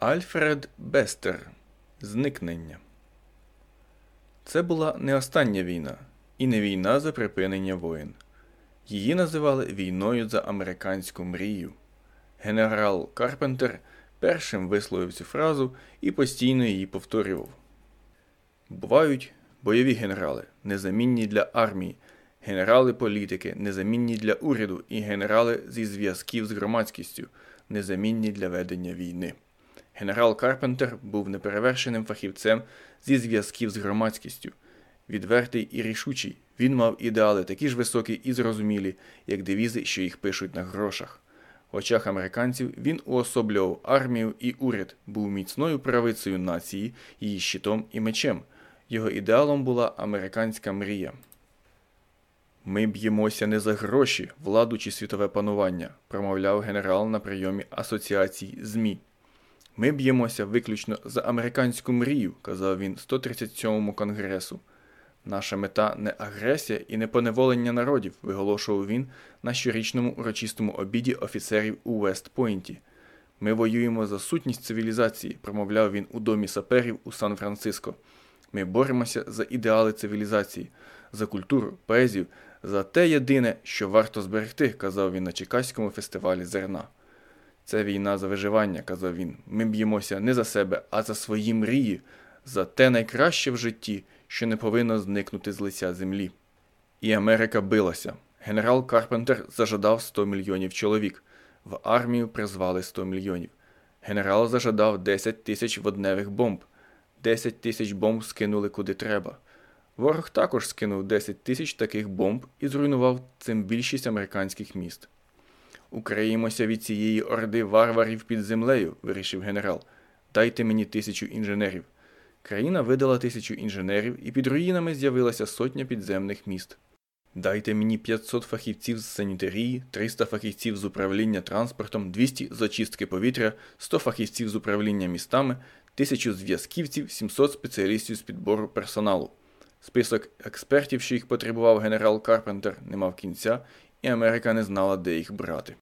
Альфред Бестер Зникнення. Це була не остання війна і не війна за припинення воїн. Її називали війною за американську мрію. Генерал Карпентер першим висловив цю фразу і постійно її повторював. Бувають бойові генерали, незамінні для армії, генерали політики, незамінні для уряду і генерали зі зв'язків з громадськістю, незамінні для ведення війни. Генерал Карпентер був неперевершеним фахівцем зі зв'язків з громадськістю. Відвертий і рішучий, він мав ідеали такі ж високі і зрозумілі, як девізи, що їх пишуть на грошах. В очах американців він уособлював армію і уряд, був міцною правицею нації, її щитом і мечем. Його ідеалом була американська мрія. Ми б'ємося не за гроші, владу чи світове панування, промовляв генерал на прийомі Асоціації ЗМІ. Ми б'ємося виключно за американську мрію, казав він 137-му конгресу. Наша мета не агресія і не поневолення народів, виголошував він на щорічному урочистому обіді офіцерів у Вестпойнті. Ми воюємо за сутність цивілізації, промовляв він у домі саперів у Сан-Франциско. Ми боремося за ідеали цивілізації, за культуру, поезію, за те єдине, що варто зберегти, казав він на Чекаському фестивалі зерна. Це війна за виживання, казав він. Ми б'ємося не за себе, а за свої мрії, за те найкраще в житті, що не повинно зникнути з лиця землі. І Америка билася. Генерал Карпентер зажадав 100 мільйонів чоловік. В армію призвали 100 мільйонів. Генерал зажадав 10 тисяч водневих бомб. 10 тисяч бомб скинули куди треба. Ворог також скинув 10 тисяч таких бомб і зруйнував цим більшість американських міст. Укриємося від цієї орди варварів під землею, вирішив генерал. Дайте мені тисячу інженерів. Країна видала тисячу інженерів, і під руїнами з'явилася сотня підземних міст. Дайте мені 500 фахівців з санітарії, 300 фахівців з управління транспортом, 200 з очистки повітря, 100 фахівців з управління містами, 1000 зв'язківців, 700 спеціалістів з підбору персоналу. Список експертів, що їх потребував генерал Карпентер, не мав кінця, і Америка не знала, де їх брати.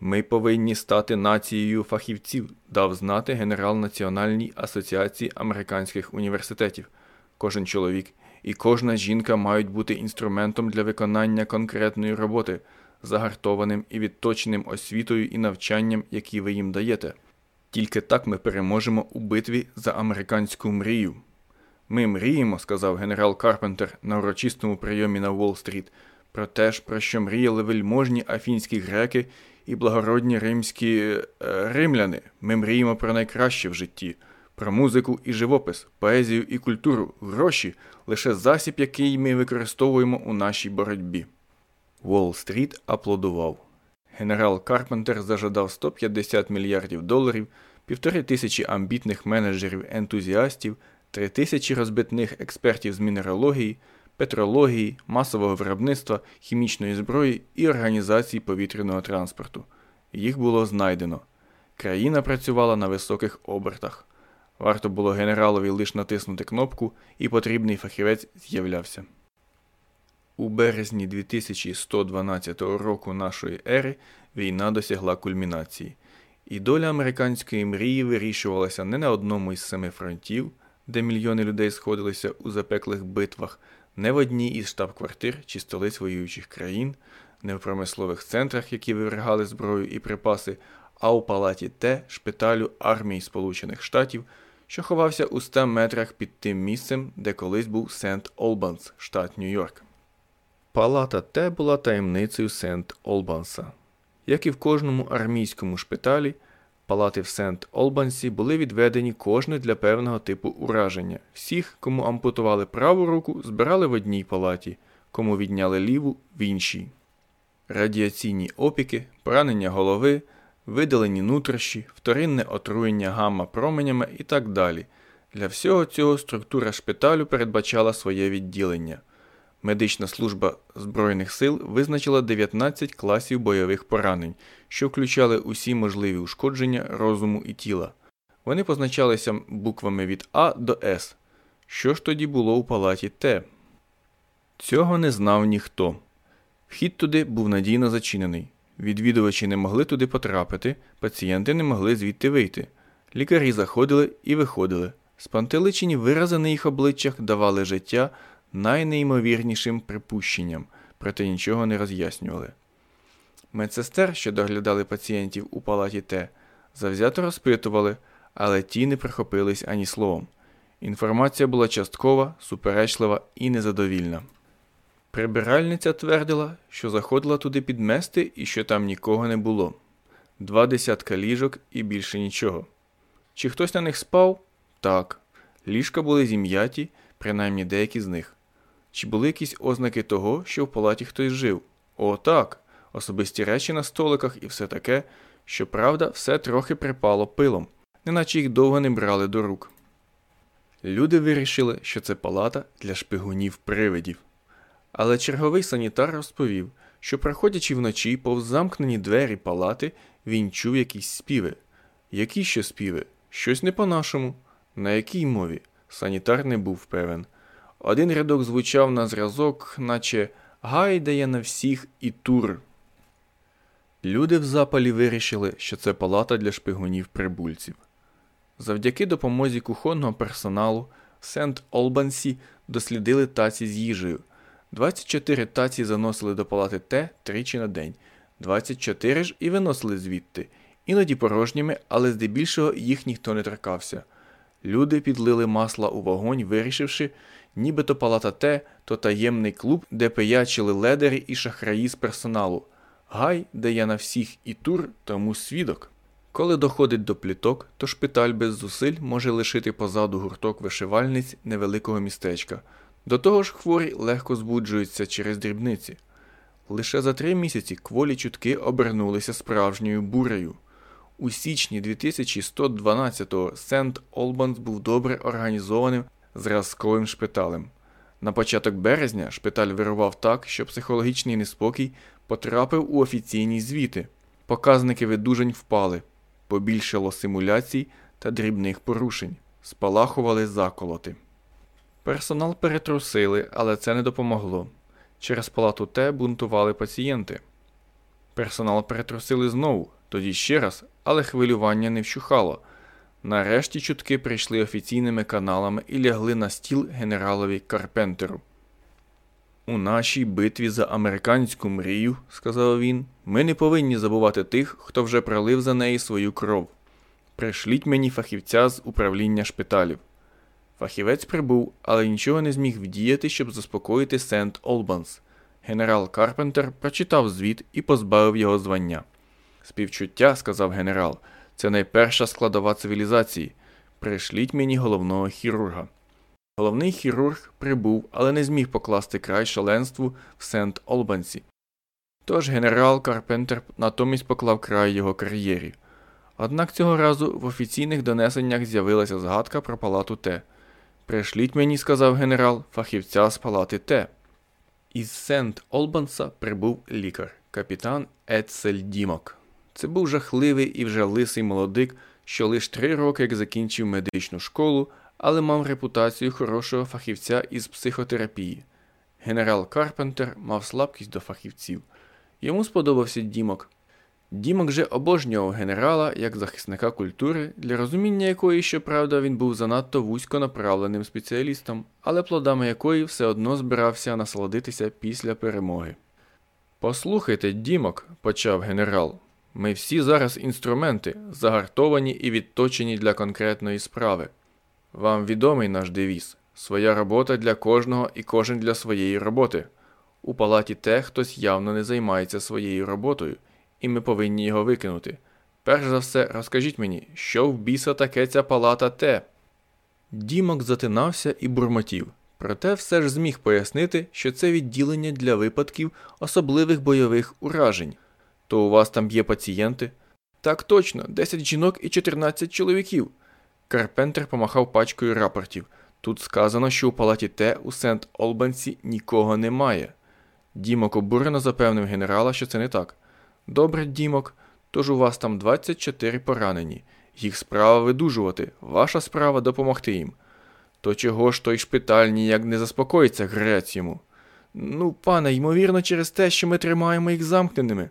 Ми повинні стати нацією фахівців, дав знати генерал Національній асоціації американських університетів. Кожен чоловік і кожна жінка мають бути інструментом для виконання конкретної роботи, загартованим і відточеним освітою і навчанням, які ви їм даєте. Тільки так ми переможемо у битві за американську мрію. Ми мріємо, сказав генерал Карпентер на урочистому прийомі на Уолл-стріт, про те ж, про що мріяли вельможні афінські греки і благородні римські е, римляни. Ми мріємо про найкраще в житті, про музику і живопис, поезію і культуру, гроші лише засіб, який ми використовуємо у нашій боротьбі. Уолл-стріт аплодував. Генерал Карпентер зажадав 150 мільярдів доларів, півтори тисячі амбітних менеджерів-ентузіастів, три тисячі розбитних експертів з мінералогії, петрології, масового виробництва, хімічної зброї і організації повітряного транспорту. Їх було знайдено. Країна працювала на високих обертах. Варто було генералові лише натиснути кнопку, і потрібний фахівець з'являвся. У березні 2112 року нашої ери війна досягла кульмінації, і доля американської мрії вирішувалася не на одному із семи фронтів, де мільйони людей сходилися у запеклих битвах, не в одній із штаб-квартир чи столиць воюючих країн, не в промислових центрах, які вивергали зброю і припаси, а у палаті Т шпиталю армії Сполучених Штатів, що ховався у 100 метрах під тим місцем, де колись був Сент Олбанс, штат Нью-Йорк. Палата Т була таємницею Сент Олбанса. Як і в кожному армійському шпиталі, палати в Сент Олбансі були відведені кожне для певного типу ураження. Всіх, кому ампутували праву руку, збирали в одній палаті, кому відняли ліву в іншій. Радіаційні опіки, поранення голови, видалені нутрощі, вторинне отруєння гамма променями і так далі. Для всього цього структура шпиталю передбачала своє відділення. Медична служба Збройних сил визначила 19 класів бойових поранень, що включали усі можливі ушкодження розуму і тіла. Вони позначалися буквами від А до С. Що ж тоді було у палаті Т? Цього не знав ніхто. Вхід туди був надійно зачинений. Відвідувачі не могли туди потрапити, пацієнти не могли звідти вийти. Лікарі заходили і виходили. Спантеличені вирази на їх обличчях давали життя найнеймовірнішим припущенням, проте нічого не роз'яснювали. Медсестер, що доглядали пацієнтів у палаті Т, завзято розпитували, але ті не прихопились ані словом. Інформація була часткова, суперечлива і незадовільна. Прибиральниця твердила, що заходила туди підмести і що там нікого не було. Два десятка ліжок і більше нічого. Чи хтось на них спав? Так. Ліжка були зім'яті, принаймні деякі з них. Чи були якісь ознаки того, що в палаті хтось жив? О, так. Особисті речі на столиках і все таке, щоправда, все трохи припало пилом, неначе їх довго не брали до рук. Люди вирішили, що це палата для шпигунів привидів. Але черговий санітар розповів, що, проходячи вночі повз замкнені двері палати, він чув якісь співи. Які ще співи? Щось не по-нашому. На якій мові? Санітар не був певен. Один рядок звучав на зразок, наче гайдає на всіх і тур. Люди в запалі вирішили, що це палата для шпигунів прибульців. Завдяки допомозі кухонного персоналу в Сент Олбансі дослідили таці з їжею. 24 таці заносили до палати Т тричі на день, 24 ж і виносили звідти, іноді порожніми, але здебільшого їх ніхто не торкався. Люди підлили масла у вогонь, вирішивши, нібито палата Т то таємний клуб, де пиячили ледері і шахраї з персоналу. Гай, де я на всіх і тур, тому свідок. Коли доходить до пліток, то шпиталь без зусиль може лишити позаду гурток вишивальниць невеликого містечка. До того ж, хворі легко збуджуються через дрібниці. Лише за три місяці кволі чутки обернулися справжньою бурею. У січні 2112-го Сент Олбанс був добре організованим зразковим шпиталем. На початок березня шпиталь вирував так, що психологічний неспокій потрапив у офіційні звіти. Показники видужень впали, побільшало симуляцій та дрібних порушень, спалахували заколоти. Персонал перетрусили, але це не допомогло. Через палату Т бунтували пацієнти. Персонал перетрусили знову, тоді ще раз, але хвилювання не вщухало. Нарешті чутки прийшли офіційними каналами і лягли на стіл генералові Карпентеру. У нашій битві за американську мрію, сказав він, ми не повинні забувати тих, хто вже пролив за неї свою кров. Пришліть мені фахівця з управління шпиталів. Фахівець прибув, але нічого не зміг вдіяти, щоб заспокоїти Сент Олбанс. Генерал Карпентер прочитав звіт і позбавив його звання. Співчуття, сказав генерал, це найперша складова цивілізації. Пришліть мені головного хірурга. Головний хірург прибув, але не зміг покласти край шаленству в Сент Олбансі. Тож генерал Карпентер натомість поклав край його кар'єрі. Однак цього разу в офіційних донесеннях з'явилася згадка про палату Т. Пришліть мені, сказав генерал, фахівця з палати Т. Із Сент Олбанса прибув лікар, капітан Ецель Дімок. Це був жахливий і вже лисий молодик, що лише три роки як закінчив медичну школу, але мав репутацію хорошого фахівця із психотерапії. Генерал Карпентер мав слабкість до фахівців. Йому сподобався Дімок. Дімок же обожнював генерала як захисника культури, для розуміння якої, щоправда, він був занадто вузько направленим спеціалістом, але плодами якої все одно збирався насолодитися після перемоги. Послухайте, Дімок, почав генерал, ми всі зараз інструменти, загартовані і відточені для конкретної справи. Вам відомий наш девіз своя робота для кожного і кожен для своєї роботи. У палаті те хтось явно не займається своєю роботою, і ми повинні його викинути. Перш за все, розкажіть мені, що в біса таке ця палата те? Дімок затинався і бурмотів, проте все ж зміг пояснити, що це відділення для випадків особливих бойових уражень. То у вас там є пацієнти? Так точно, 10 жінок і 14 чоловіків. Карпентер помахав пачкою рапортів. Тут сказано, що у палаті Т у Сент Олбансі нікого немає. Дімок обурено запевнив генерала, що це не так. Добре, Дімок, тож у вас там 24 поранені. Їх справа видужувати, ваша справа допомогти їм. То чого ж той шпиталь ніяк не заспокоїться, грець йому? Ну, пане, ймовірно, через те, що ми тримаємо їх замкненими.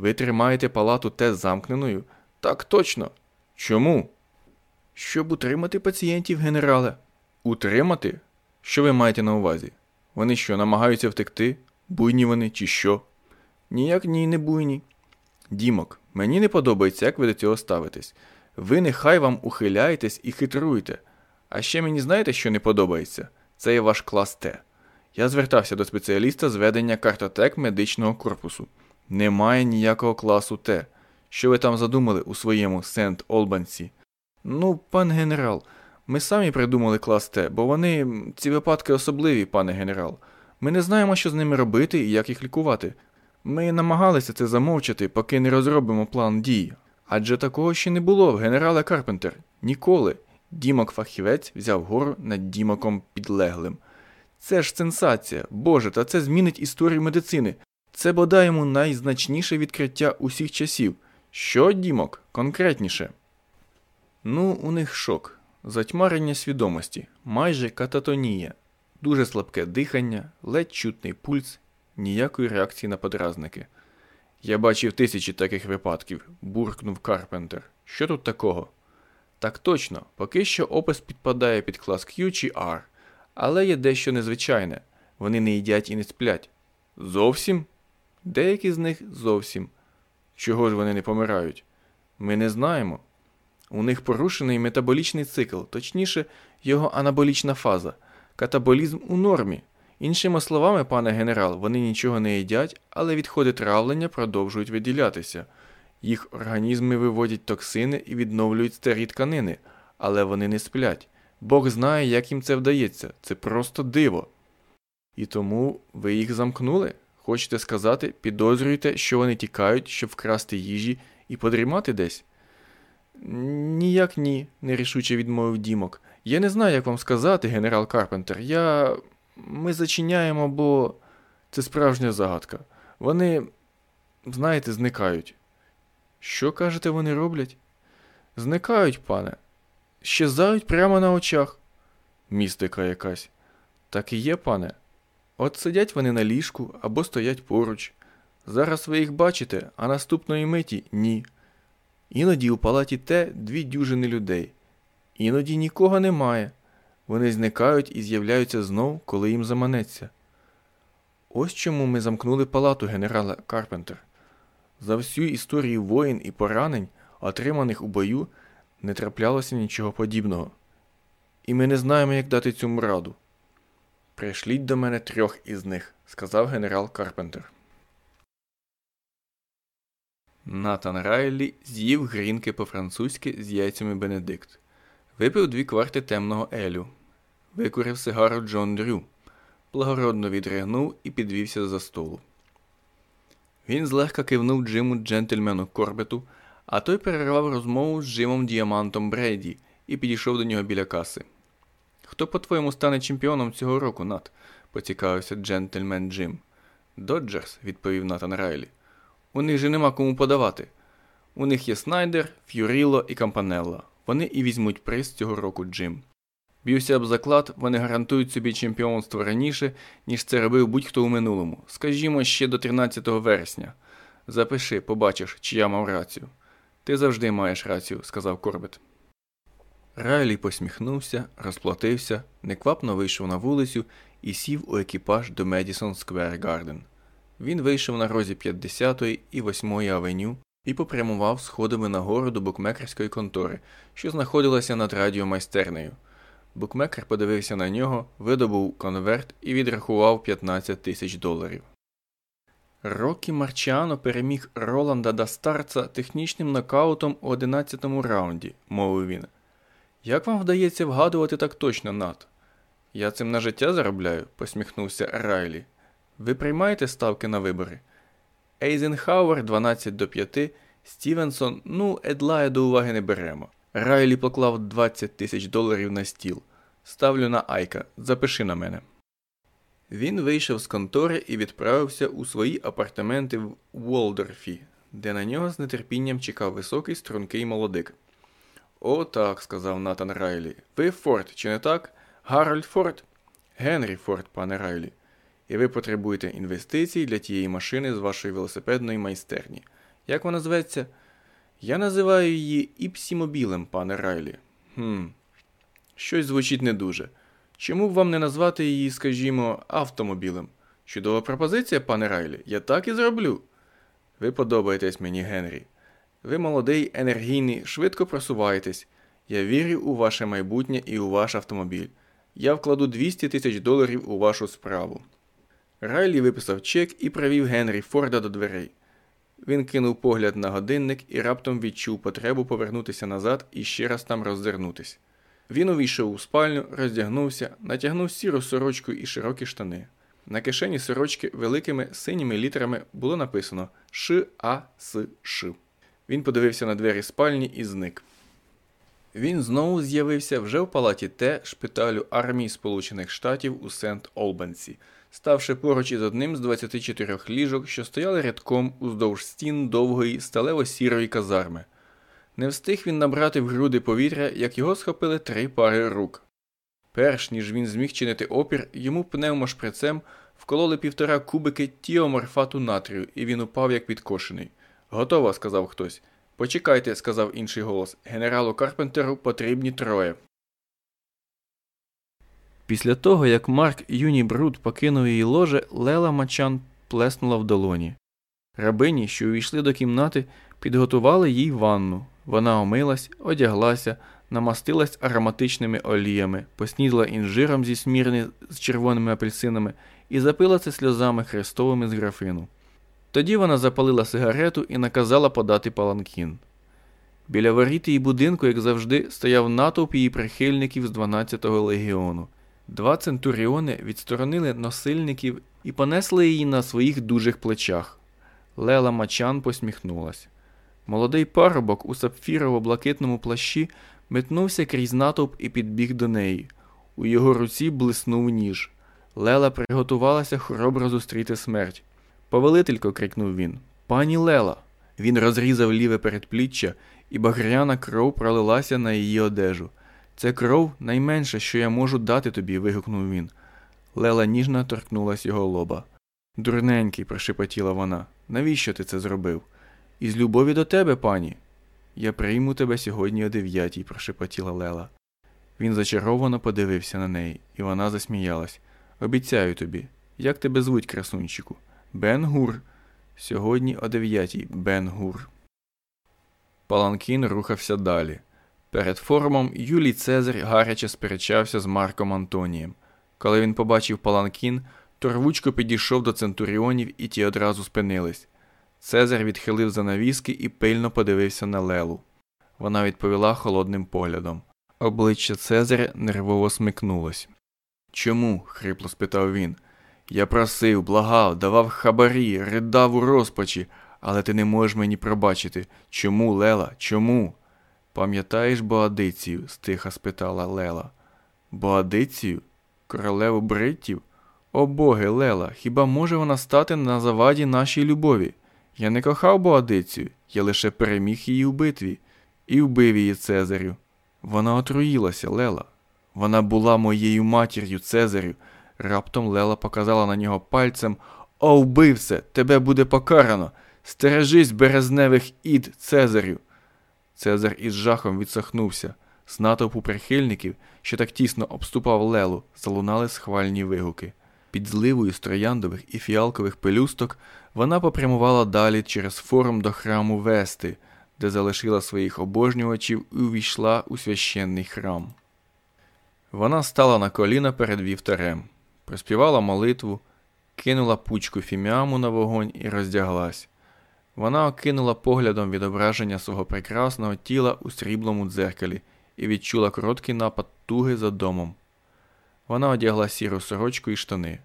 Ви тримаєте палату Т замкненою? Так точно. Чому? Щоб утримати пацієнтів, генерале. Утримати? Що ви маєте на увазі? Вони що, намагаються втекти? Буйні вони, чи що? Ніяк ні, не буйні. Дімок, мені не подобається, як ви до цього ставитесь. Ви нехай вам ухиляєтесь і хитруєте. А ще мені знаєте, що не подобається? Це є ваш клас Т. Я звертався до спеціаліста з ведення картотек медичного корпусу. Немає ніякого класу Т. Що ви там задумали у своєму Сент Олбансі? Ну, пан генерал, ми самі придумали клас Т, бо вони, ці випадки особливі, пане генерал. Ми не знаємо, що з ними робити і як їх лікувати. Ми намагалися це замовчати, поки не розробимо план дій. Адже такого ще не було в генерала Карпентер. Ніколи. Дімок фахівець взяв гору над Дімоком підлеглим. Це ж сенсація, Боже, та це змінить історію медицини. Це бодай йому найзначніше відкриття усіх часів. Що, Дімок, конкретніше? Ну, у них шок, затьмарення свідомості, майже кататонія, дуже слабке дихання, ледь чутний пульс, ніякої реакції на подразники. Я бачив тисячі таких випадків, буркнув Карпентер. Що тут такого? Так точно, поки що опис підпадає під клас Q чи R, але є дещо незвичайне вони не їдять і не сплять. Зовсім? Деякі з них зовсім. Чого ж вони не помирають? Ми не знаємо. У них порушений метаболічний цикл, точніше, його анаболічна фаза, катаболізм у нормі. Іншими словами, пане генерал, вони нічого не їдять, але відходи травлення продовжують виділятися. Їх організми виводять токсини і відновлюють старі тканини, але вони не сплять. Бог знає, як їм це вдається. Це просто диво. І тому ви їх замкнули? Хочете сказати, підозрюєте, що вони тікають, щоб вкрасти їжі і подрімати десь? Ніяк ні, нерішуче відмовив Дімок. Я не знаю, як вам сказати, генерал Карпентер. Я. Ми зачиняємо, бо це справжня загадка. Вони, знаєте, зникають. Що, кажете, вони роблять? Зникають, пане. Щезають прямо на очах. Містика якась. Так і є, пане. От сидять вони на ліжку або стоять поруч. Зараз ви їх бачите, а наступної миті ні. Іноді у палаті те дві дюжини людей. Іноді нікого немає. Вони зникають і з'являються знов, коли їм заманеться. Ось чому ми замкнули палату генерала Карпентер. За всю історію воїн і поранень, отриманих у бою, не траплялося нічого подібного. І ми не знаємо, як дати цьому раду. Пришліть до мене трьох із них, сказав генерал Карпентер. Натан Райлі з'їв грінки по-французьки з яйцями Бенедикт, випив дві кварти темного Елю, викурив сигару Джон Дрю, благородно відригнув і підвівся за столу. Він злегка кивнув Джиму джентльмену Корбету, а той перервав розмову з Джимом Діамантом Брейді і підійшов до нього біля каси. Хто, по-твоєму, стане чемпіоном цього року, Нат? поцікавився джентльмен Джим. Доджерс, відповів Натан Райлі. У них же нема кому подавати. У них є Снайдер, Ф'юріло і Кампанелла. Вони і візьмуть приз цього року Джим. Б'юся об заклад, вони гарантують собі чемпіонство раніше, ніж це робив будь-хто у минулому. Скажімо, ще до 13 вересня. Запиши, побачиш, чи я мав рацію. Ти завжди маєш рацію, сказав Корбет. Райлі посміхнувся, розплатився, неквапно вийшов на вулицю і сів у екіпаж до Медісон Сквер Гарден. Він вийшов на розі 50-ї і 8-ї авеню і попрямував сходами нагору до букмекерської контори, що знаходилася над радіомайстернею. Букмекер подивився на нього, видобув конверт і відрахував 15 тисяч доларів. Рокі Марчіано переміг Роланда Дастарца технічним нокаутом у 11-му раунді, мовив він. Як вам вдається вгадувати так точно, Нат? Я цим на життя заробляю, посміхнувся Райлі. Ви приймаєте ставки на вибори? Ейзенхауер 12 до 5, Стівенсон, ну, Едлая до уваги не беремо. Райлі поклав 20 тисяч доларів на стіл. Ставлю на Айка, запиши на мене. Він вийшов з контори і відправився у свої апартаменти в Уолдорфі, де на нього з нетерпінням чекав високий стрункий молодик. О, так, сказав Натан Райлі. Ви Форд, чи не так? Гарольд Форд? Генрі Форд, пане Райлі. І ви потребуєте інвестицій для тієї машини з вашої велосипедної майстерні. Як вона зветься? Я називаю її іпсімобілем, пане Райлі. Хм, щось звучить не дуже. Чому б вам не назвати її, скажімо, автомобілем? Чудова пропозиція, пане Райлі, я так і зроблю. Ви подобаєтесь мені, Генрі. Ви молодий, енергійний, швидко просуваєтесь. Я вірю у ваше майбутнє і у ваш автомобіль. Я вкладу 200 тисяч доларів у вашу справу. Райлі виписав чек і привів Генрі Форда до дверей. Він кинув погляд на годинник і раптом відчув потребу повернутися назад і ще раз там роззирнутись. Він увійшов у спальню, роздягнувся, натягнув сіру сорочку і широкі штани. На кишені сорочки великими синіми літерами було написано Ш А С Ш. Він подивився на двері спальні і зник. Він знову з'явився вже в палаті Т шпиталю армії Сполучених Штатів у Сент Олбансі, ставши поруч із одним з 24 ліжок, що стояли рядком уздовж стін довгої сталево-сірої казарми. Не встиг він набрати в груди повітря, як його схопили три пари рук. Перш ніж він зміг чинити опір, йому пневмошприцем вкололи півтора кубики тіоморфату натрію, і він упав як підкошений. Готово, сказав хтось. Почекайте, сказав інший голос. Генералу Карпентеру потрібні троє. Після того, як Марк Юні Бруд покинув її ложе, Лела Мачан плеснула в долоні. Рабині, що увійшли до кімнати, підготували їй ванну. Вона омилась, одяглася, намастилась ароматичними оліями, поснідала інжиром зі смірни з червоними апельсинами і запила це сльозами хрестовими з графину. Тоді вона запалила сигарету і наказала подати паланкін. Біля воріт її будинку, як завжди, стояв натовп її прихильників з 12-го легіону. Два центуріони відсторонили носильників і понесли її на своїх дужих плечах. Лела Мачан посміхнулась. Молодий парубок у сапфірово-блакитному плащі метнувся крізь натовп і підбіг до неї. У його руці блиснув ніж. Лела приготувалася хоробро зустріти смерть. Повелителько, крикнув він. Пані Лела. Він розрізав ліве передпліччя, і багряна кров пролилася на її одежу. Це кров найменше, що я можу дати тобі, вигукнув він. Лела ніжно торкнулась його лоба. Дурненький, прошепотіла вона. Навіщо ти це зробив? Із любові до тебе, пані. Я прийму тебе сьогодні о дев'ятій, прошепотіла Лела. Він зачаровано подивився на неї, і вона засміялась. Обіцяю тобі, як тебе звуть, красунчику? Бен Гур. Сьогодні о дев'ятій Бен Гур. Паланкін рухався далі. Перед форумом Юлій Цезарь гаряче сперечався з Марком Антонієм. Коли він побачив паланкін, то рвучко підійшов до центуріонів і ті одразу спинились. Цезар відхилив занавіски і пильно подивився на Лелу. Вона відповіла холодним поглядом. Обличчя Цезаря нервово смикнулось. Чому? хрипло спитав він. Я просив, благав, давав хабарі, ридав у розпачі, але ти не можеш мені пробачити. Чому, Лела? Чому? Пам'ятаєш Боадицію? стиха спитала Лела. Боадицію? Королеву бриттів? О боги, Лела, хіба може вона стати на заваді нашій любові? Я не кохав Боадицію, я лише переміг її у битві і вбив її Цезарю. Вона отруїлася, Лела. Вона була моєю матір'ю, Цезарю. Раптом Лела показала на нього пальцем О, вбивце, тебе буде покарано. Стережись березневих ід, Цезарю. Цезар із жахом відсахнувся. З натовпу прихильників, що так тісно обступав Лелу, залунали схвальні вигуки. Під зливою з трояндових і фіалкових пелюсток вона попрямувала далі через форум до храму Вести, де залишила своїх обожнювачів і увійшла у священний храм. Вона стала на коліна перед вівтарем, проспівала молитву, кинула пучку фіміаму на вогонь і роздяглась. Вона окинула поглядом відображення свого прекрасного тіла у сріблому дзеркалі і відчула короткий напад туги за домом. Вона одягла сіру сорочку і штани.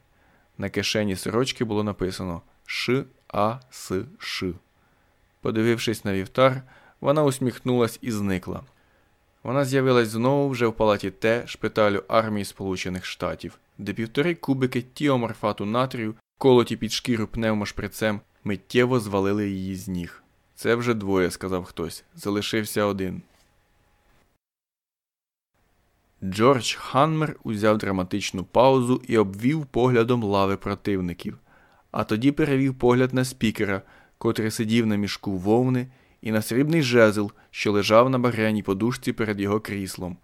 На кишені сорочки було написано Ш А С Ш. Подивившись на вівтар, вона усміхнулась і зникла. Вона з'явилась знову вже в палаті Т шпиталю армії Сполучених Штатів, де півтори кубики тіоморфату натрію, колоті під шкіру пневмошприцем, миттєво звалили її з ніг. Це вже двоє, сказав хтось. Залишився один. Джордж Ханмер узяв драматичну паузу і обвів поглядом лави противників, а тоді перевів погляд на спікера, котрий сидів на мішку вовни, і на срібний жезл, що лежав на багряній подушці перед його кріслом.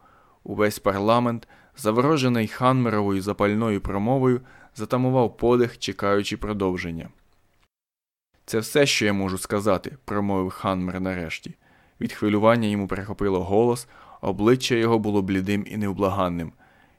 Увесь парламент, заворожений ханмеровою запальною промовою, затамував подих, чекаючи продовження. Це все, що я можу сказати, промовив Ханмер нарешті. Від хвилювання йому перехопило голос, обличчя його було блідим і невблаганним.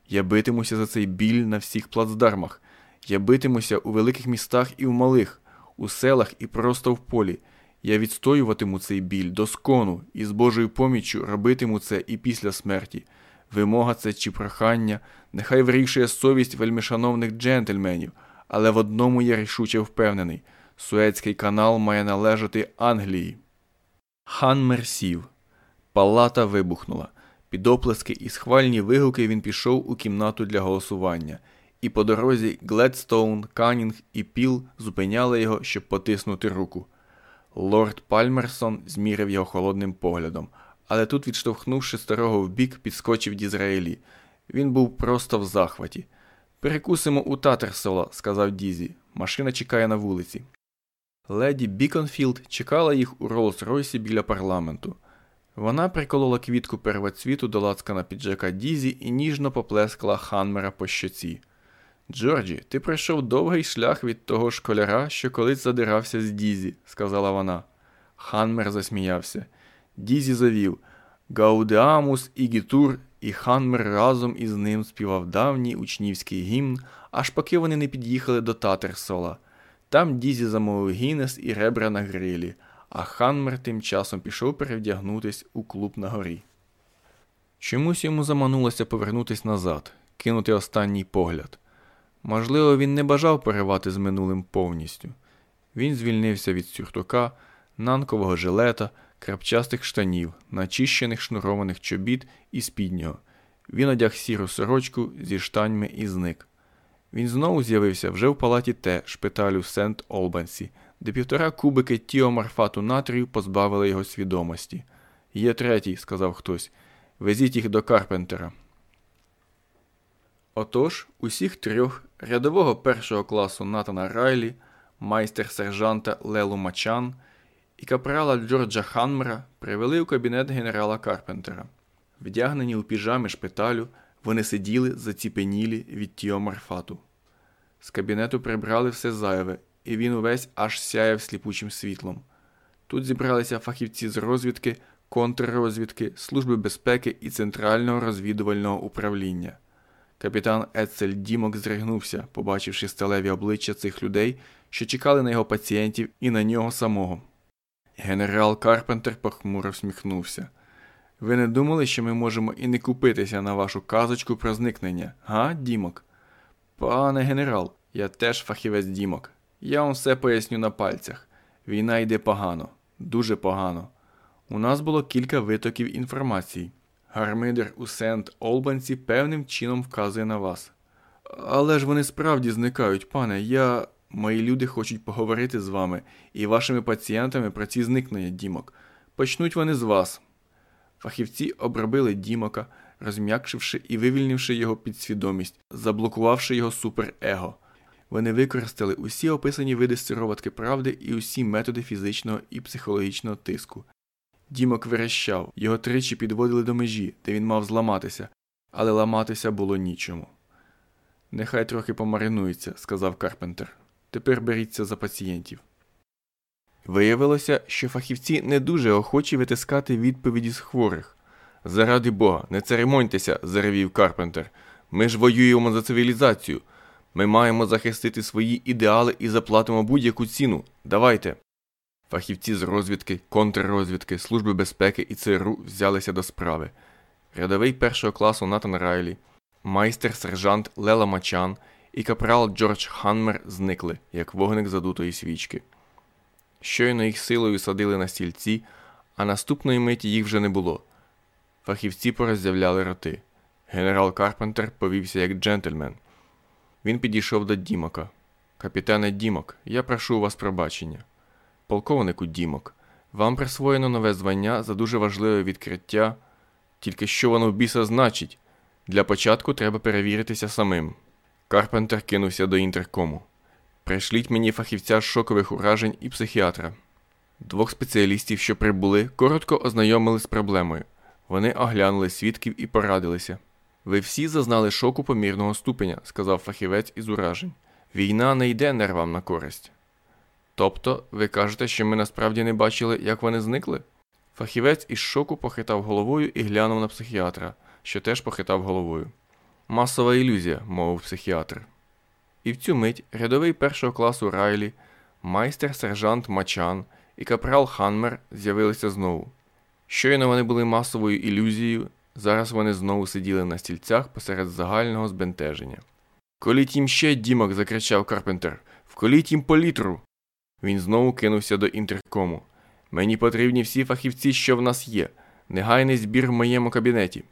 Я битимуся за цей біль на всіх плацдармах. Я битимуся у великих містах і в малих, у селах і просто в полі. Я відстоюватиму цей біль до скону і з Божою поміччю робитиму це і після смерті. Вимога це чи прохання, нехай вирішує совість вельмишановних джентльменів, але в одному я рішуче впевнений Суецький канал має належати Англії. Ханмер сів. Палата вибухнула. Під оплески і схвальні вигуки він пішов у кімнату для голосування, і по дорозі Гледстоун, Канінг і Піл зупиняли його, щоб потиснути руку. Лорд Пальмерсон змірив його холодним поглядом, але тут, відштовхнувши старого вбік, підскочив Дізраїлі. Він був просто в захваті. Перекусимо у Татерсола, сказав Дізі. Машина чекає на вулиці. Леді Біконфілд чекала їх у Роллс-Ройсі біля парламенту. Вона приколола квітку первоцвіту до лацкана піджака Дізі і ніжно поплескала Ханмера по щоці. Джорджі, ти пройшов довгий шлях від того школяра, що колись задирався з Дізі, сказала вона. Ханмер засміявся. Дізі завів Гаудеамус і Ханмер разом із ним співав давній учнівський гімн, аж поки вони не під'їхали до Татерсола. Там Дізі замовив Гіннес і ребра на грилі, а Ханмер тим часом пішов перевдягнутись у клуб нагорі. Чомусь йому заманулося повернутись назад, кинути останній погляд. Можливо, він не бажав переривати з минулим повністю. Він звільнився від сюртука, нанкового жилета, крапчастих штанів, начищених шнурованих чобіт і спіднього. Він одяг сіру сорочку зі штаньми і зник. Він знову з'явився вже в палаті Т шпиталю Сент Олбансі, де півтора кубики тіомарфату натрію позбавили його свідомості. Є третій, сказав хтось. Везіть їх до Карпентера. Отож, усіх трьох рядового першого класу Натана Райлі, майстер сержанта Лелу Мачан і капрала Джорджа Ханмера привели у кабінет генерала Карпентера. Вдягнені у піжами шпиталю, вони сиділи заціпенілі від тіомарфату. З кабінету прибрали все зайве, і він увесь аж сяяв сліпучим світлом. Тут зібралися фахівці з розвідки, контррозвідки, Служби безпеки і Центрального розвідувального управління. Капітан Ецель Дімок зригнувся, побачивши сталеві обличчя цих людей, що чекали на його пацієнтів і на нього самого. Генерал Карпентер похмуро всміхнувся. Ви не думали, що ми можемо і не купитися на вашу казочку про зникнення, га, Дімок? Пане генерал, я теж фахівець Дімок. Я вам все поясню на пальцях. Війна йде погано, дуже погано. У нас було кілька витоків інформації. Гармидер у Сент Олбанці певним чином вказує на вас. Але ж вони справді зникають, пане. Я. Мої люди хочуть поговорити з вами і вашими пацієнтами про ці зникнення, Дімок. Почнуть вони з вас. Фахівці обробили Дімока, розм'якшивши і вивільнивши його підсвідомість, заблокувавши його суперего. Вони використали усі описані види сироватки правди і усі методи фізичного і психологічного тиску. Дімок верещав, його тричі підводили до межі, де він мав зламатися, але ламатися було нічому. Нехай трохи помаринується, сказав Карпентер. Тепер беріться за пацієнтів. Виявилося, що фахівці не дуже охочі витискати відповіді з хворих. Заради Бога, не церемоньтеся, заревів Карпентер. Ми ж воюємо за цивілізацію. Ми маємо захистити свої ідеали і заплатимо будь-яку ціну. Давайте. Фахівці з розвідки, контррозвідки, Служби безпеки і ЦРУ взялися до справи. Рядовий першого класу Натан Райлі, майстер сержант Лела Мачан і капрал Джордж Ханмер зникли, як вогник задутої свічки. Щойно їх силою садили на стільці, а наступної миті їх вже не було. Фахівці пороззявляли роти. Генерал Карпентер повівся як джентльмен. Він підійшов до Дімока. Капітане Дімок, я прошу у вас пробачення. Полковнику Дімок, вам присвоєно нове звання за дуже важливе відкриття. Тільки що воно в біса значить? Для початку треба перевіритися самим. Карпентер кинувся до інтеркому. Пришліть мені фахівця з шокових уражень і психіатра. Двох спеціалістів, що прибули, коротко ознайомили з проблемою. Вони оглянули свідків і порадилися. Ви всі зазнали шоку помірного ступеня, сказав фахівець із уражень. Війна не йде нервам на користь. Тобто, ви кажете, що ми насправді не бачили, як вони зникли? Фахівець із шоку похитав головою і глянув на психіатра, що теж похитав головою. Масова ілюзія, мовив психіатр. І в цю мить рядовий першого класу Райлі, майстер сержант Мачан і капрал Ханмер з'явилися знову. Щойно вони були масовою ілюзією, зараз вони знову сиділи на стільцях посеред загального збентеження. Коліть їм ще, Дімок, закричав Карпентер. Вколіть їм по літру. Він знову кинувся до інтеркому. Мені потрібні всі фахівці, що в нас є. Негайний збір в моєму кабінеті.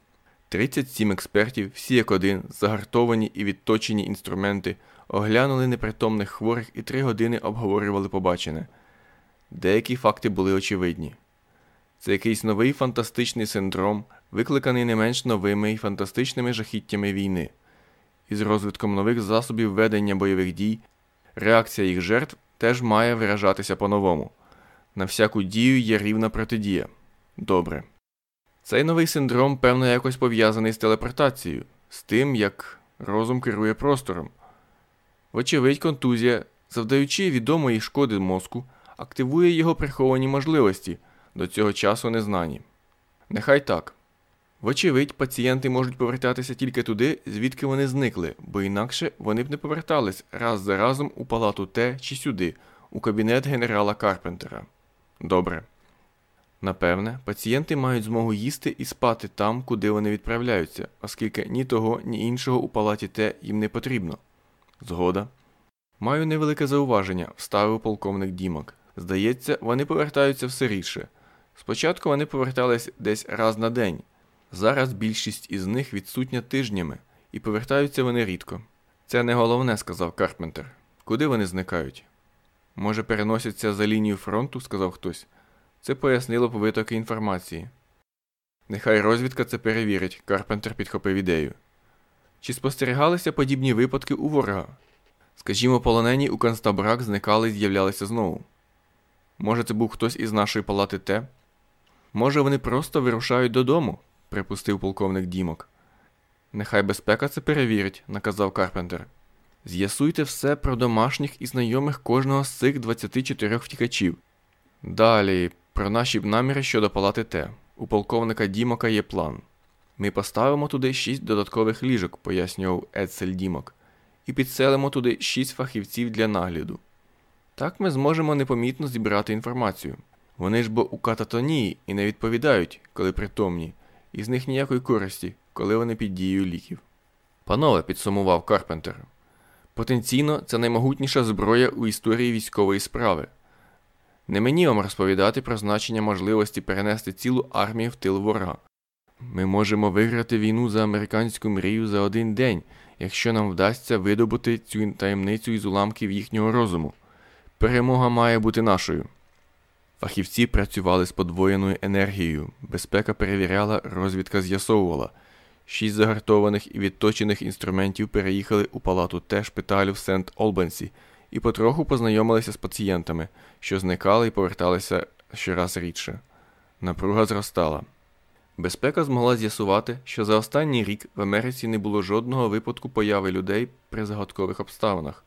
37 експертів, всі як один, загартовані і відточені інструменти, оглянули непритомних хворих і три години обговорювали побачене. Деякі факти були очевидні. Це якийсь новий фантастичний синдром, викликаний не менш новими і фантастичними жахіттями війни. Із розвитком нових засобів ведення бойових дій, реакція їх жертв теж має виражатися по-новому. На всяку дію є рівна протидія. Добре. Цей новий синдром, певно, якось пов'язаний з телепортацією, з тим, як розум керує простором. Вочевидь, контузія, завдаючи відомої шкоди мозку, активує його приховані можливості, до цього часу незнані. Нехай так. Вочевидь, пацієнти можуть повертатися тільки туди, звідки вони зникли, бо інакше вони б не повертались раз за разом у палату Т чи сюди, у кабінет генерала Карпентера. Добре. Напевне, пацієнти мають змогу їсти і спати там, куди вони відправляються, оскільки ні того, ні іншого у палаті Т їм не потрібно. Згода. Маю невелике зауваження, вставив полковник Дімок. Здається, вони повертаються все рідше. Спочатку вони повертались десь раз на день. Зараз більшість із них відсутня тижнями, і повертаються вони рідко. Це не головне, сказав Карпентер. Куди вони зникають? Може, переносяться за лінію фронту, сказав хтось. Це пояснило б витоки інформації. Нехай розвідка це перевірить, Карпентер підхопив ідею. Чи спостерігалися подібні випадки у ворога? Скажімо, полонені у концтаборах зникали і з'являлися знову. Може, це був хтось із нашої палати Т? Може, вони просто вирушають додому, припустив полковник Дімок. Нехай безпека це перевірить, наказав Карпентер. З'ясуйте все про домашніх і знайомих кожного з цих 24 втікачів. Далі, про наші наміри щодо палати Т. У полковника Дімока є план. Ми поставимо туди шість додаткових ліжок, пояснював Ецель Дімок, і підселимо туди шість фахівців для нагляду. Так ми зможемо непомітно зібрати інформацію. Вони ж бо у кататонії і не відповідають, коли притомні, і з них ніякої користі, коли вони під дією ліків. Панове, підсумував Карпентер, потенційно це наймогутніша зброя у історії військової справи. Не мені вам розповідати про значення можливості перенести цілу армію в тил ворога. Ми можемо виграти війну за американську мрію за один день, якщо нам вдасться видобути цю таємницю із уламків їхнього розуму. Перемога має бути нашою. Фахівці працювали з подвоєною енергією, безпека перевіряла, розвідка з'ясовувала. Шість загартованих і відточених інструментів переїхали у палату Т шпиталю в Сент Олбансі і потроху познайомилися з пацієнтами, що зникали і поверталися щораз рідше. Напруга зростала. Безпека змогла з'ясувати, що за останній рік в Америці не було жодного випадку появи людей при загадкових обставинах.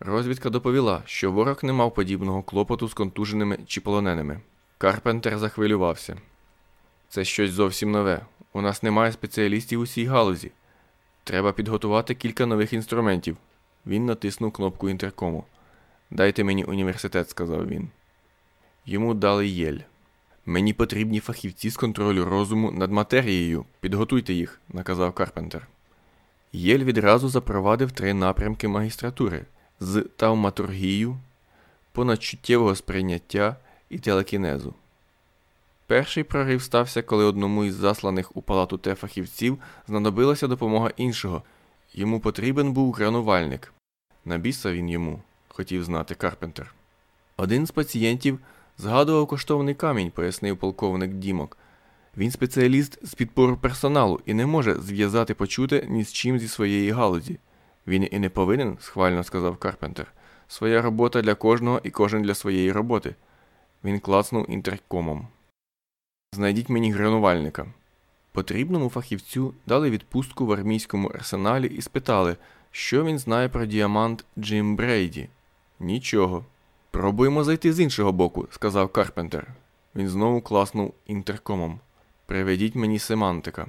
Розвідка доповіла, що ворог не мав подібного клопоту з контуженими чи полоненими. Карпентер захвилювався. Це щось зовсім нове. У нас немає спеціалістів у цій галузі. Треба підготувати кілька нових інструментів. Він натиснув кнопку інтеркому. Дайте мені університет, сказав він. Йому дали єль. Мені потрібні фахівці з контролю розуму над матерією. Підготуйте їх, наказав Карпентер. Єль відразу запровадив три напрямки магістратури з тавматургію, понадчуттєвого сприйняття і телекінезу. Перший прорив стався, коли одному із засланих у палату Т фахівців знадобилася допомога іншого. Йому потрібен був гранувальник. На біса він йому, хотів знати Карпентер. Один з пацієнтів згадував коштовний камінь, пояснив полковник Дімок. Він спеціаліст з підпору персоналу і не може зв'язати почуте ні з чим зі своєї галузі. Він і не повинен, схвально сказав Карпентер. Своя робота для кожного і кожен для своєї роботи. Він клацнув інтеркомом. Знайдіть мені гранувальника. Потрібному фахівцю дали відпустку в армійському арсеналі і спитали, що він знає про діамант Джим Брейді. Нічого. Пробуємо зайти з іншого боку, сказав Карпентер. Він знову класнув інтеркомом. Приведіть мені семантика.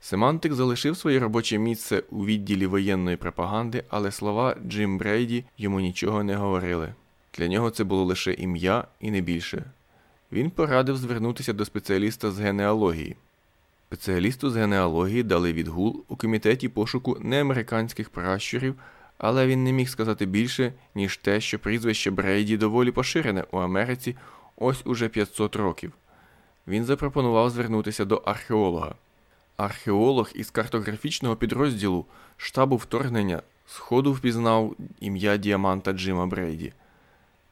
Семантик залишив своє робоче місце у відділі воєнної пропаганди, але слова Джим Брейді йому нічого не говорили. Для нього це було лише ім'я і не більше. Він порадив звернутися до спеціаліста з генеалогії. Спеціалісту з генеалогії дали відгул у комітеті пошуку неамериканських пращурів, але він не міг сказати більше, ніж те, що прізвище Брейді доволі поширене у Америці ось уже 500 років. Він запропонував звернутися до археолога. Археолог із картографічного підрозділу штабу вторгнення сходу впізнав ім'я діаманта Джима Брейді.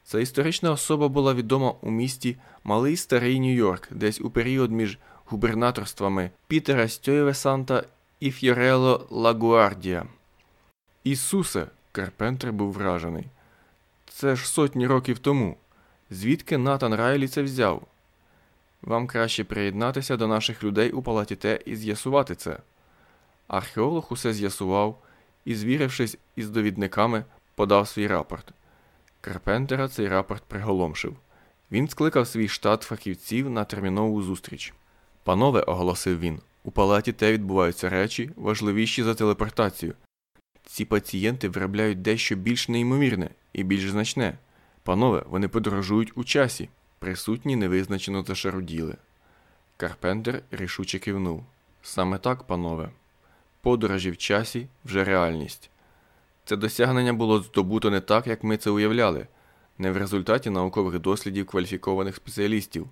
Ця історична особа була відома у місті Малий Старий Нью-Йорк, десь у період між губернаторствами Пітера Стьойвесанта і Фьорело Лагуардія. Ісусе, Карпентер був вражений. Це ж сотні років тому. Звідки Натан Райлі це взяв? Вам краще приєднатися до наших людей у палаті Т і з'ясувати це. Археолог усе з'ясував і, звірившись із довідниками, подав свій рапорт. Карпентера цей рапорт приголомшив. Він скликав свій штат фахівців на термінову зустріч. Панове, оголосив він, у палаті Т відбуваються речі, важливіші за телепортацію. Ці пацієнти виробляють дещо більш неймовірне і більш значне. Панове, вони подорожують у часі. Присутні невизначено зашаруділи. Карпентер рішуче кивнув. Саме так, панове. Подорожі в часі вже реальність. Це досягнення було здобуто не так, як ми це уявляли, не в результаті наукових дослідів кваліфікованих спеціалістів.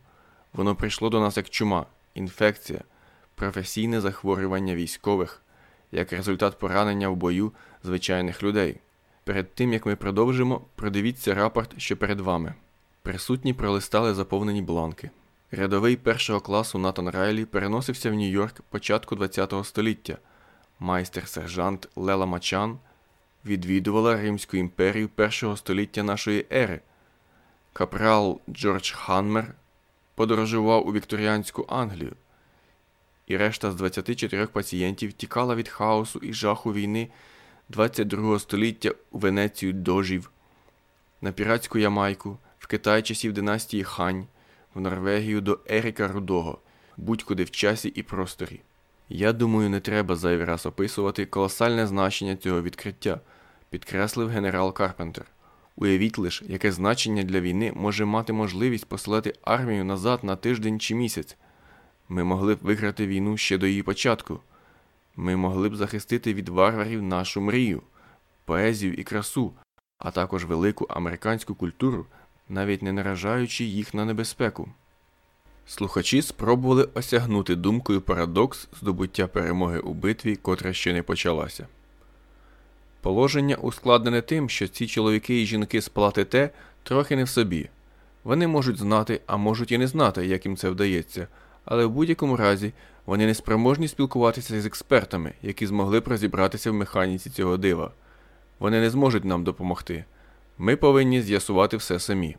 Воно прийшло до нас як чума, інфекція, професійне захворювання військових, як результат поранення в бою звичайних людей. Перед тим як ми продовжимо, продивіться рапорт, що перед вами. Присутні пролистали заповнені бланки. Рядовий першого класу Натан Райлі переносився в Нью-Йорк початку ХХ століття. Майстер-сержант Лела Мачан відвідувала Римську імперію першого століття нашої ери. Капрал Джордж Ханмер подорожував у Вікторіанську Англію, і решта з 24 пацієнтів тікала від хаосу і жаху війни 22 століття у Венецію дожів, на піратську Ямайку, в Китай часів династії Хань, в Норвегію до Еріка Рудого, будь-куди в часі і просторі. Я думаю, не треба зайвий раз описувати колосальне значення цього відкриття, підкреслив генерал Карпентер. Уявіть лише, яке значення для війни може мати можливість посилати армію назад на тиждень чи місяць. Ми могли б виграти війну ще до її початку. Ми могли б захистити від варварів нашу мрію, поезію і красу, а також велику американську культуру, навіть не наражаючи їх на небезпеку. Слухачі спробували осягнути думкою парадокс здобуття перемоги у битві, котра ще не почалася. Положення ускладнене тим, що ці чоловіки і жінки з плати Т трохи не в собі. Вони можуть знати, а можуть і не знати, як їм це вдається, але в будь-якому разі вони не спроможні спілкуватися з експертами, які змогли б розібратися в механіці цього дива. Вони не зможуть нам допомогти. Ми повинні з'ясувати все самі.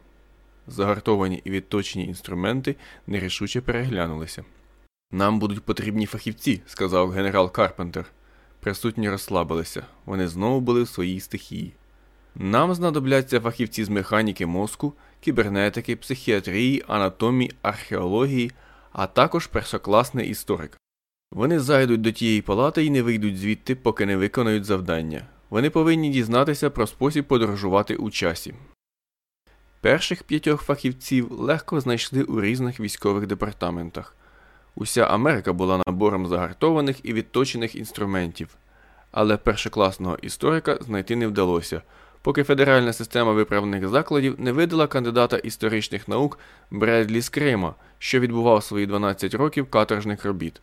Загартовані і відточені інструменти нерішуче переглянулися. Нам будуть потрібні фахівці, сказав генерал Карпентер. Присутні розслабилися, вони знову були в своїй стихії. Нам знадобляться фахівці з механіки мозку, кібернетики, психіатрії, анатомії, археології, а також першокласний історик. Вони зайдуть до тієї палати і не вийдуть звідти, поки не виконають завдання. Вони повинні дізнатися про спосіб подорожувати у часі. Перших п'ятьох фахівців легко знайшли у різних військових департаментах. Уся Америка була набором загартованих і відточених інструментів, але першокласного історика знайти не вдалося, поки федеральна система виправних закладів не видала кандидата історичних наук Бредлі Скрима, що відбував свої 12 років каторжних робіт.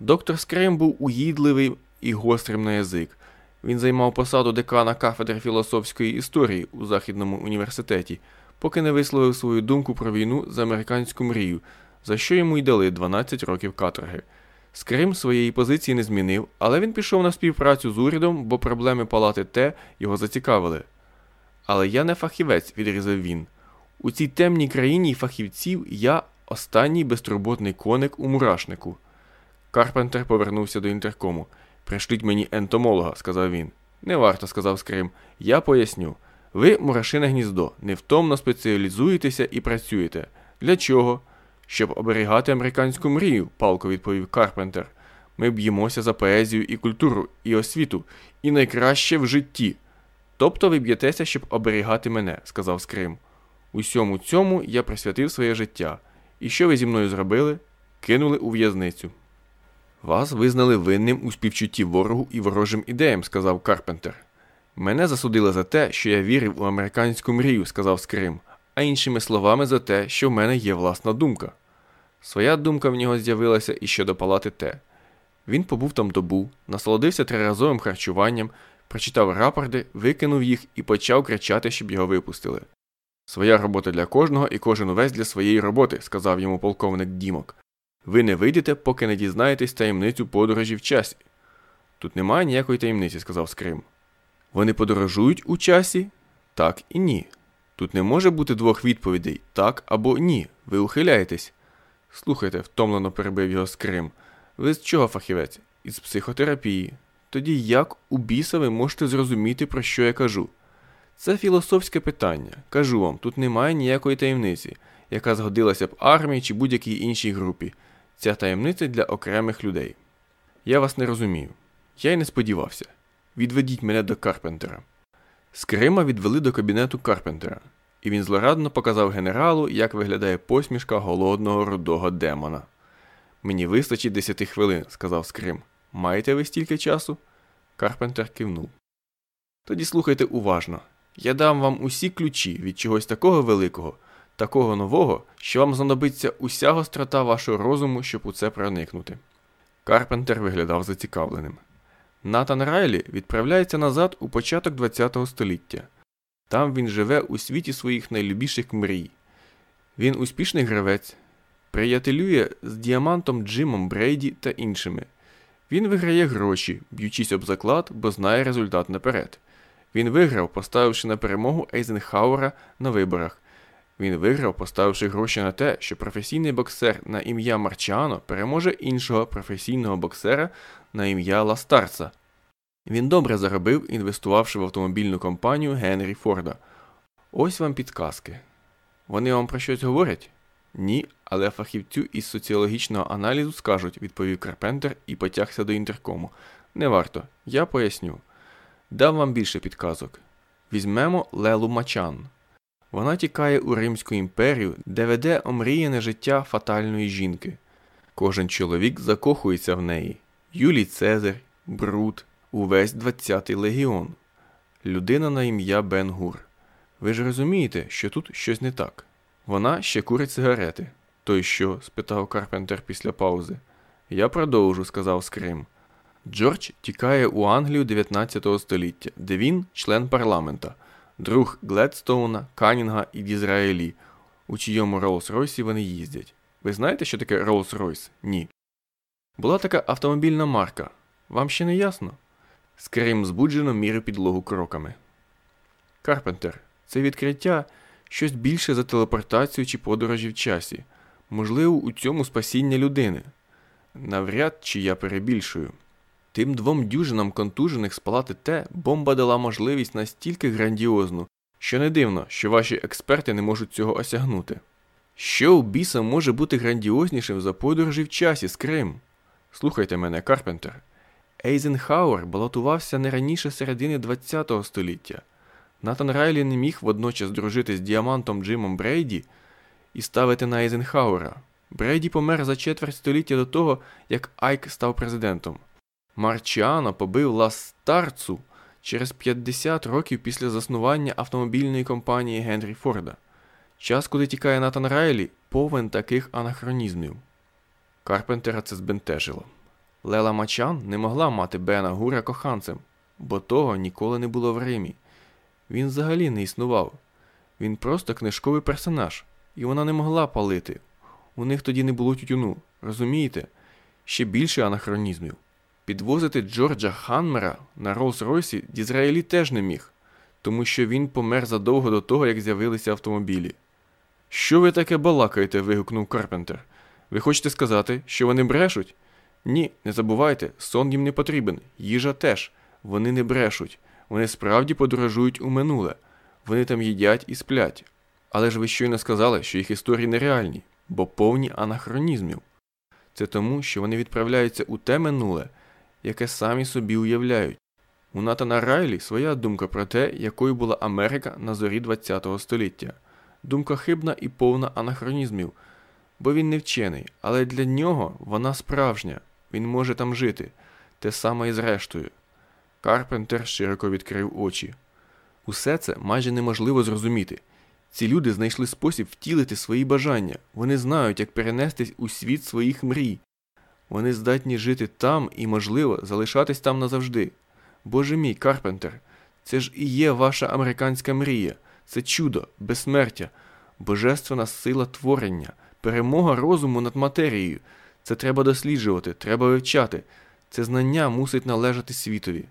Доктор Скрим був уїдливий і гострим на язик. Він займав посаду декана кафедри філософської історії у Західному університеті, поки не висловив свою думку про війну за американську мрію, за що йому й дали 12 років каторги. Скрим своєї позиції не змінив, але він пішов на співпрацю з урядом, бо проблеми палати Т його зацікавили. Але я не фахівець, відрізав він. У цій темній країні фахівців я останній безтурботний коник у мурашнику. Карпентер повернувся до інтеркому. Пришліть мені ентомолога, сказав він. Не варто, сказав Скрим. Я поясню. Ви мурашине гніздо, невтомно спеціалізуєтеся і працюєте. Для чого? Щоб оберігати американську мрію, палко відповів Карпентер. Ми б'ємося за поезію і культуру, і освіту, і найкраще в житті. Тобто ви б'єтеся, щоб оберігати мене, сказав Скрим. Усьому цьому я присвятив своє життя. І що ви зі мною зробили? Кинули у в'язницю. Вас визнали винним у співчутті ворогу і ворожим ідеям, сказав Карпентер. Мене засудили за те, що я вірив у американську мрію, сказав Скрим, а іншими словами за те, що в мене є власна думка. Своя думка в нього з'явилася і щодо палати Т. Він побув там добу, насолодився триразовим харчуванням, прочитав рапорти, викинув їх і почав кричати, щоб його випустили. Своя робота для кожного і кожен увесь для своєї роботи, сказав йому полковник Дімок. Ви не вийдете, поки не дізнаєтесь таємницю подорожі в часі. Тут немає ніякої таємниці, сказав Скрим. Вони подорожують у часі? Так і ні. Тут не може бути двох відповідей так або ні. Ви ухиляєтесь. Слухайте, втомлено перебив його Скрим. Ви з чого фахівець? Із психотерапії. Тоді як у біса ви можете зрозуміти, про що я кажу? Це філософське питання. Кажу вам, тут немає ніякої таємниці, яка згодилася б армії чи будь-якій іншій групі. Ця таємниця для окремих людей. Я вас не розумію. Я й не сподівався. Відведіть мене до Карпентера. З Крима відвели до кабінету Карпентера, і він злорадно показав генералу, як виглядає посмішка голодного рудого демона. Мені вистачить десяти хвилин, сказав Скрим. Маєте ви стільки часу? Карпентер кивнув. Тоді слухайте уважно. Я дам вам усі ключі від чогось такого великого, такого нового, що вам знадобиться уся гострота вашого розуму, щоб у це проникнути. Карпентер виглядав зацікавленим. Натан Райлі відправляється назад у початок ХХ століття. Там він живе у світі своїх найлюбіших мрій. Він успішний гравець, приятелює з діамантом Джимом Брейді та іншими. Він виграє гроші, б'ючись об заклад, бо знає результат наперед. Він виграв, поставивши на перемогу Ейзенхауера на виборах. Він виграв, поставивши гроші на те, що професійний боксер на ім'я Марчано переможе іншого професійного боксера на ім'я Ластарца. Він добре заробив, інвестувавши в автомобільну компанію Генрі Форда. Ось вам підказки. Вони вам про щось говорять? Ні, але фахівцю із соціологічного аналізу скажуть, відповів Карпентер і потягся до інтеркому. Не варто, я поясню. Дам вам більше підказок. Візьмемо Лелу Мачан. Вона тікає у Римську імперію, де веде омріяне життя фатальної жінки. Кожен чоловік закохується в неї. Юлій Цезар, Брут, увесь 20-й легіон. Людина на ім'я Бен Гур. Ви ж розумієте, що тут щось не так. Вона ще курить сигарети. То й що? спитав Карпентер після паузи. Я продовжу, сказав Скрим. Джордж тікає у Англію 19 століття, де він член парламента, друг Гледстоуна, Канінга і Дізраелі, у чийому Роллс-Ройсі вони їздять. Ви знаєте, що таке Роллс-Ройс? Ні. Була така автомобільна марка. Вам ще не ясно? Скрим збуджено мірив підлогу кроками. Карпентер, це відкриття щось більше за телепортацію чи подорожі в часі. Можливо, у цьому спасіння людини. Навряд чи я перебільшую. Тим двом дюжинам контужених з палати Т бомба дала можливість настільки грандіозну, що не дивно, що ваші експерти не можуть цього осягнути. Що у біса може бути грандіознішим за подорожі в часі, Скрим? Слухайте мене, Карпентер. Ейзенхауер балотувався не раніше середини ХХ століття. Натан Райлі не міг водночас дружити з діамантом Джимом Брейді і ставити на Ейзенхауера. Брейді помер за четверть століття до того, як Айк став президентом. Марчіано побив Ластарцу через 50 років після заснування автомобільної компанії Генрі Форда. Час, куди тікає Натан Райлі, повен таких анахронізмів. Карпентера це збентежило. Лела Мачан не могла мати Бена Гура коханцем, бо того ніколи не було в Римі. Він взагалі не існував. Він просто книжковий персонаж, і вона не могла палити. У них тоді не було тютюну, розумієте? Ще більше анахронізмів. Підвозити Джорджа Ханмера на Роллс-Ройсі Дізраїлі теж не міг, тому що він помер задовго до того, як з'явилися автомобілі. Що ви таке балакаєте? вигукнув Карпентер. Ви хочете сказати, що вони брешуть? Ні, не забувайте, сон їм не потрібен, їжа теж. Вони не брешуть. Вони справді подорожують у минуле. Вони там їдять і сплять. Але ж ви щойно сказали, що їх історії нереальні, бо повні анахронізмів. Це тому, що вони відправляються у те минуле, яке самі собі уявляють. У Натана Райлі своя думка про те, якою була Америка на зорі ХХ століття. Думка хибна і повна анахронізмів, бо він не вчений, але для нього вона справжня, він може там жити, те саме і зрештою. Карпентер широко відкрив очі. Усе це майже неможливо зрозуміти. Ці люди знайшли спосіб втілити свої бажання, вони знають, як перенестись у світ своїх мрій. Вони здатні жити там і, можливо, залишатись там назавжди. Боже мій, Карпентер, це ж і є ваша американська мрія, це чудо, безсмертя, божественна сила творення, перемога розуму над матерією. Це треба досліджувати, треба вивчати. Це знання мусить належати світові.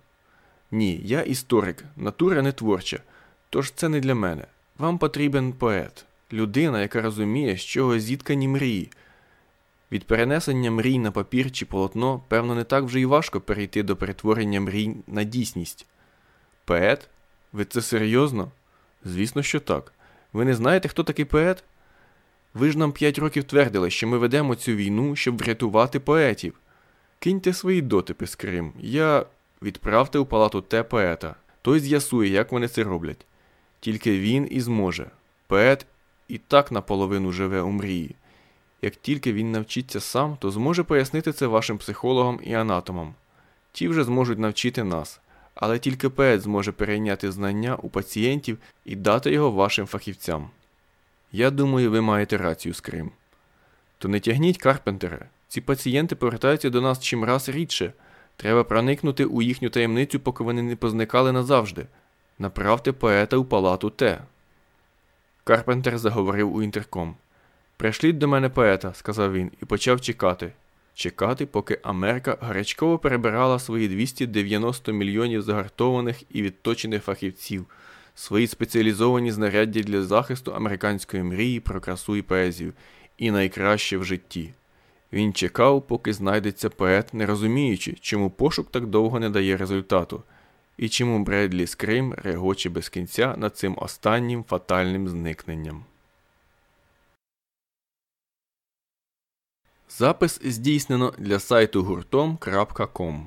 Ні, я історик, натура не творча, тож це не для мене. Вам потрібен поет, людина, яка розуміє, з чого зіткані мрії. Від перенесення мрій на папір чи полотно, певно, не так вже й важко перейти до перетворення мрій на дійсність. Поет? Ви це серйозно? Звісно, що так. Ви не знаєте, хто такий поет? Ви ж нам п'ять років твердили, що ми ведемо цю війну, щоб врятувати поетів. Киньте свої дотипи з Крим. Я відправте у палату те поета. Той з'ясує, як вони це роблять. Тільки він і зможе. Поет і так наполовину живе у мрії. Як тільки він навчиться сам, то зможе пояснити це вашим психологам і анатомам. Ті вже зможуть навчити нас, але тільки поет зможе перейняти знання у пацієнтів і дати його вашим фахівцям. Я думаю, ви маєте рацію з Крим. То не тягніть Карпентере. Ці пацієнти повертаються до нас чимраз рідше. Треба проникнути у їхню таємницю, поки вони не позникали назавжди. Направте поета у палату Т. Карпентер заговорив у інтерком. Пришліть до мене поета, сказав він, і почав чекати. Чекати, поки Америка гарячково перебирала свої 290 мільйонів загартованих і відточених фахівців, свої спеціалізовані знаряддя для захисту американської мрії про красу і поезію, і найкраще в житті. Він чекав, поки знайдеться поет, не розуміючи, чому пошук так довго не дає результату, і чому Бредлі Скрим регоче без кінця над цим останнім фатальним зникненням. Запис здійснено для сайту гуртом.com